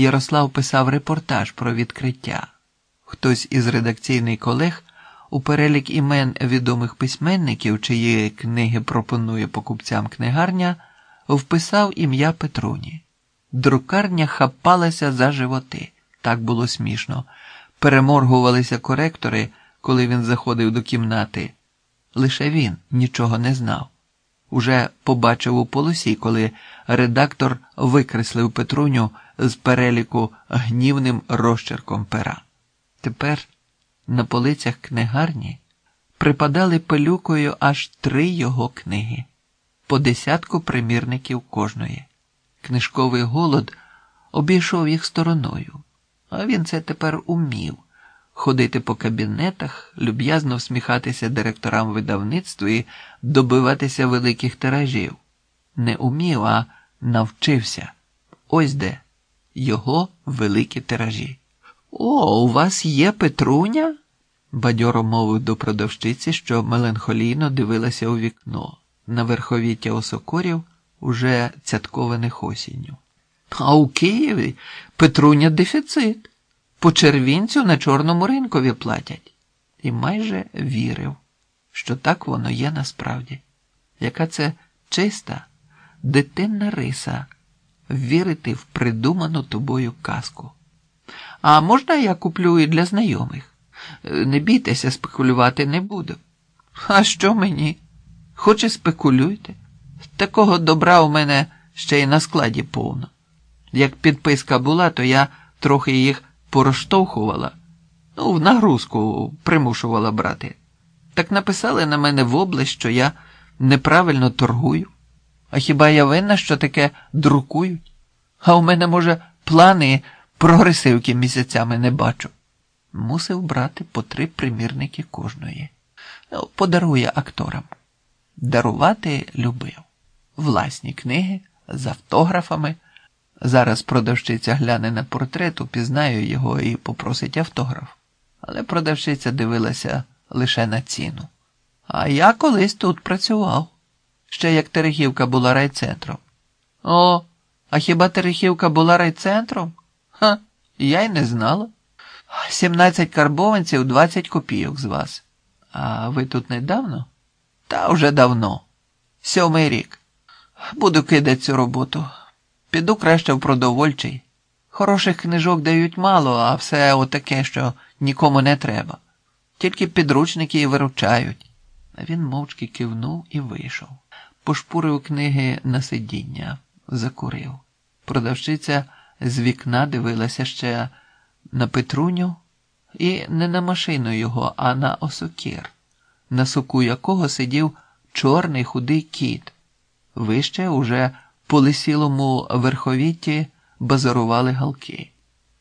Ярослав писав репортаж про відкриття. Хтось із редакційних колег у перелік імен відомих письменників, чиї книги пропонує покупцям книгарня, вписав ім'я Петруні. Друкарня хапалася за животи. Так було смішно. Переморгувалися коректори, коли він заходив до кімнати. Лише він нічого не знав. Уже побачив у полосі, коли редактор викреслив Петруню з переліку гнівним розчерком пера. Тепер на полицях книгарні припадали пилюкою аж три його книги, по десятку примірників кожної. Книжковий голод обійшов їх стороною, а він це тепер умів ходити по кабінетах, люб'язно всміхатися директорам видавництва і добиватися великих тиражів. Не умів, а навчився. Ось де його великі тиражі. О, у вас є Петруня? бадьоро мовив до продавщиці, що меланхолійно дивилася у вікно на верховіття осокорів, уже цяткованих осінню. А у Києві Петруня дефіцит. По червінцю на чорному ринкові платять. І майже вірив, що так воно є насправді. Яка це чиста, дитинна риса вірити в придуману тобою казку. А можна я куплю і для знайомих? Не бійтеся, спекулювати не буду. А що мені? Хоч і спекулюйте. Такого добра у мене ще й на складі повно. Як підписка була, то я трохи їх пороштовхувала, ну, в нагрузку примушувала брати. Так написали на мене в область, що я неправильно торгую. А хіба я винна, що таке друкують? А у мене, може, плани прогресивки місяцями не бачу. Мусив брати по три примірники кожної. Ну, Подарує акторам. Дарувати любив. Власні книги з автографами. Зараз продавщиця гляне на портрет, упізнає його і попросить автограф. Але продавщиця дивилася лише на ціну. А я колись тут працював, ще як Терехівка була райцентром. О, а хіба Терехівка була райцентром? Ха, я й не знала. Сімнадцять карбованців, двадцять копійок з вас. А ви тут недавно? Та вже давно. Сьомий рік. Буду кидати цю роботу. Піду краще в продовольчий. Хороших книжок дають мало, а все отаке, що нікому не треба. Тільки підручники і виручають. А він мовчки кивнув і вийшов. Пошпурив книги на сидіння, закурив. Продавщиця з вікна дивилася ще на Петруню і не на машину його, а на осокір, на суку якого сидів чорний худий кіт. Вище уже по лисілому верховітті базарували галки.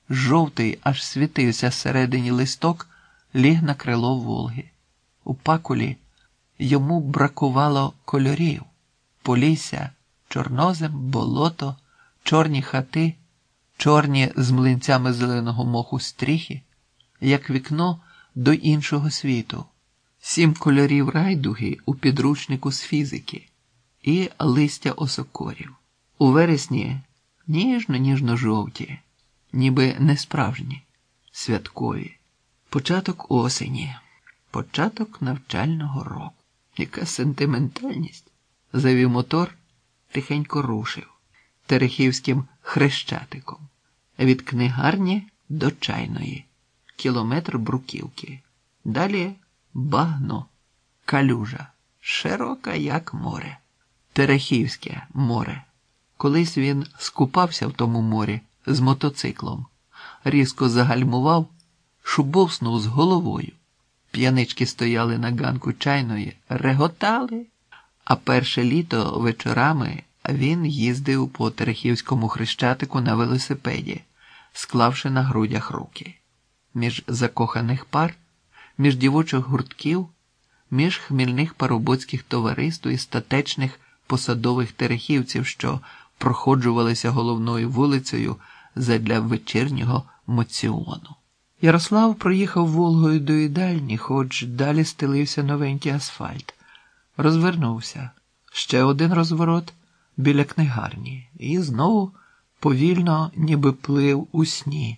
Жовтий аж світився всередині листок, ліг на крило Волги. У пакулі йому бракувало кольорів полісся, чорнозем, болото, чорні хати, чорні з млинцями зеленого моху стріхи, як вікно до іншого світу, сім кольорів райдуги у підручнику з фізики і листя осокорів. У вересні ніжно-ніжно-жовті, ніби не справжні, святкові, початок осені, початок навчального року. Яка сентиментальність? Завів мотор, тихенько рушив Терехівським хрещатиком. Від книгарні до чайної, кілометр бруківки. Далі багно, калюжа, широка, як море, Терехівське море. Колись він скупався в тому морі з мотоциклом, різко загальмував, шубовснув з головою. П'янички стояли на ганку чайної, реготали, а перше літо вечорами він їздив по Терехівському хрещатику на велосипеді, склавши на грудях руки. Між закоханих пар, між дівочих гуртків, між хмільних парубоцьких товариств і статечних посадових терехівців, що проходжувалися головною вулицею задля вечірнього моціону. Ярослав проїхав Волгою до їдальні, хоч далі стелився новенький асфальт. Розвернувся. Ще один розворот біля книгарні, і знову повільно, ніби плив у сні.